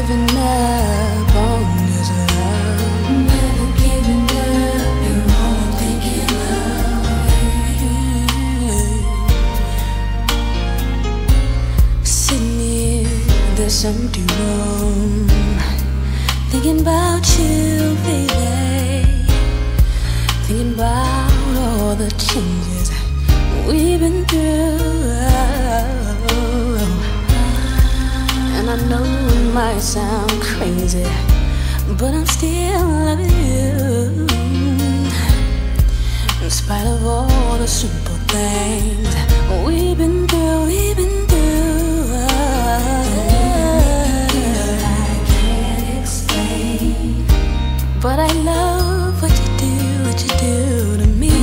giving up on this love. Sitting in this empty room, thinking about you, baby. Thinking about all the changes we've been through. Might sound crazy, but I'm still loving you. In spite of all the simple things we've been through, we've been through. I can't explain, but I love what you do, what you do to me.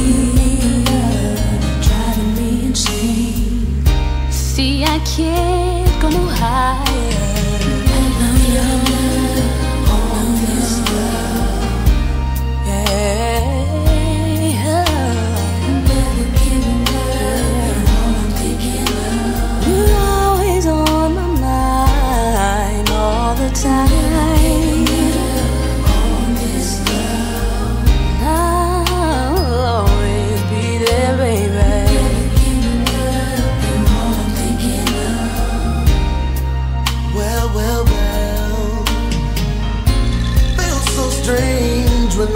Driving me insane. See, I can't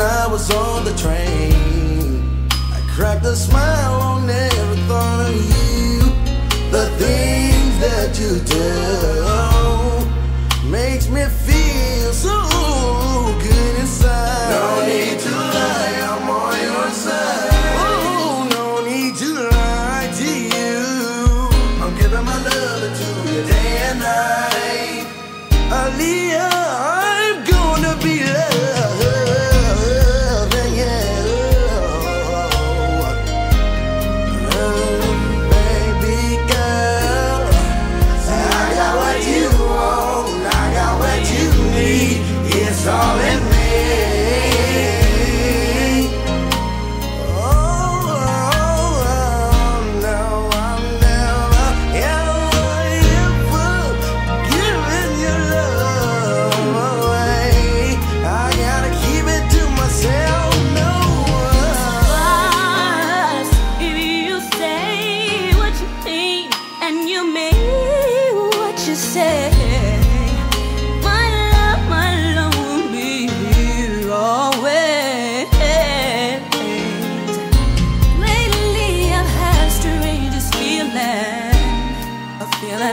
I was on the train. I cracked a smile on every thought of you. The things that you do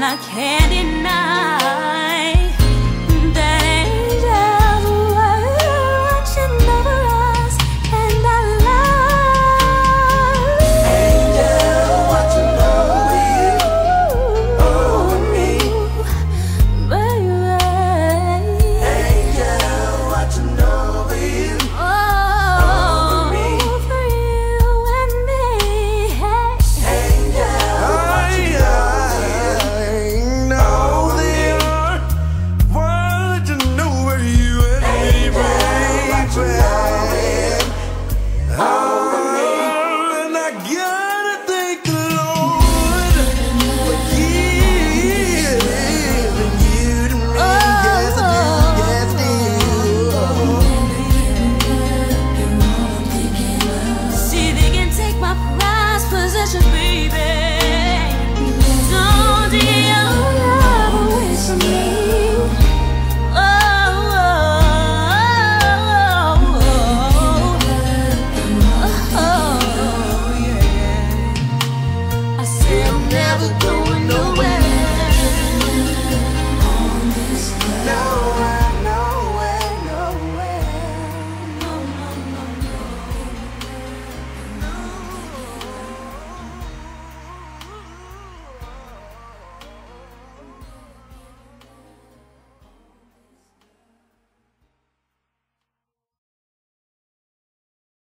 feeling I